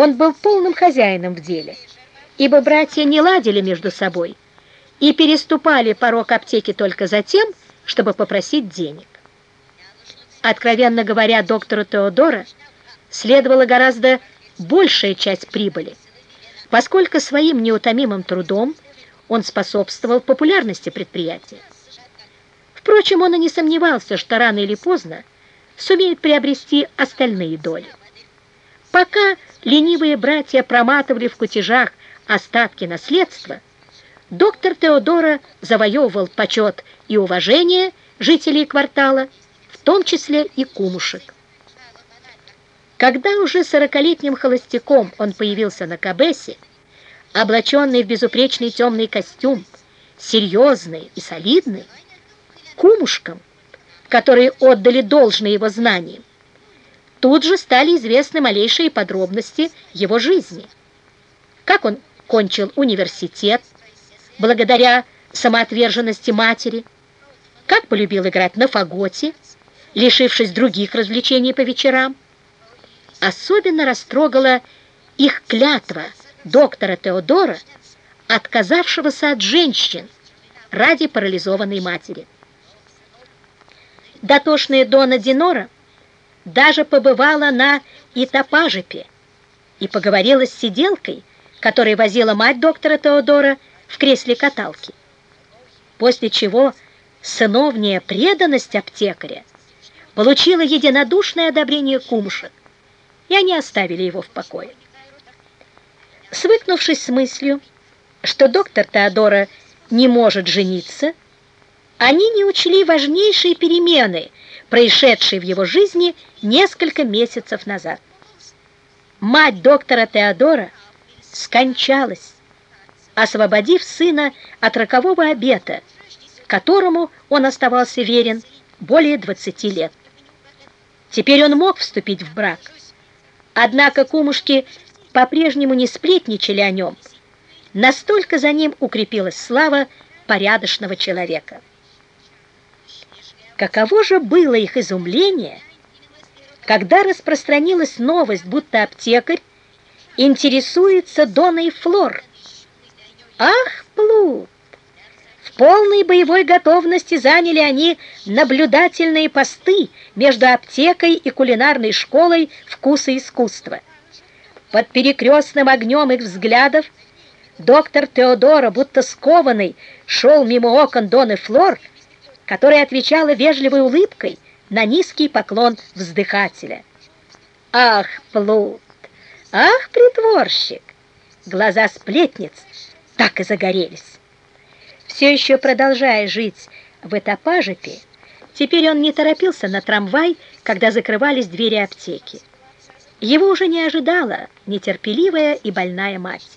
Он был полным хозяином в деле, ибо братья не ладили между собой и переступали порог аптеки только за тем, чтобы попросить денег. Откровенно говоря, доктору Теодора следовала гораздо большая часть прибыли, поскольку своим неутомимым трудом он способствовал популярности предприятия. Впрочем, он и не сомневался, что рано или поздно сумеет приобрести остальные доли. Пока ленивые братья проматывали в кутежах остатки наследства, доктор Теодора завоевывал почет и уважение жителей квартала, в том числе и кумушек. Когда уже сорокалетним холостяком он появился на Кабесе, облаченный в безупречный темный костюм, серьезный и солидный, кумушкам, которые отдали должное его знаниям, тут же стали известны малейшие подробности его жизни. Как он кончил университет, благодаря самоотверженности матери, как полюбил играть на фаготе, лишившись других развлечений по вечерам. Особенно растрогала их клятва доктора Теодора, отказавшегося от женщин ради парализованной матери. Дотошная Дона Динора даже побывала на Итапажепе и поговорила с сиделкой, которая возила мать доктора Теодора в кресле каталки. После чего сыновняя преданность аптекаря получила единодушное одобрение кумушек, и они оставили его в покое. Свыкнувшись с мыслью, что доктор Теодора не может жениться, они не учли важнейшие перемены, происшедшие в его жизни несколько месяцев назад. Мать доктора Теодора скончалась, освободив сына от рокового обета, которому он оставался верен более 20 лет. Теперь он мог вступить в брак. Однако кумушки по-прежнему не сплетничали о нем. Настолько за ним укрепилась слава порядочного человека. Каково же было их изумление, когда распространилась новость, будто аптекарь интересуется Доной Флор. Ах, плут! В полной боевой готовности заняли они наблюдательные посты между аптекой и кулинарной школой вкуса искусства. Под перекрестным огнем их взглядов доктор Теодора, будто скованный, шел мимо окон Доны Флор, которая отвечала вежливой улыбкой на низкий поклон вздыхателя. «Ах, плут! Ах, притворщик!» Глаза сплетниц так и загорелись. Все еще продолжая жить в Этапажепе, теперь он не торопился на трамвай, когда закрывались двери аптеки. Его уже не ожидала нетерпеливая и больная мать.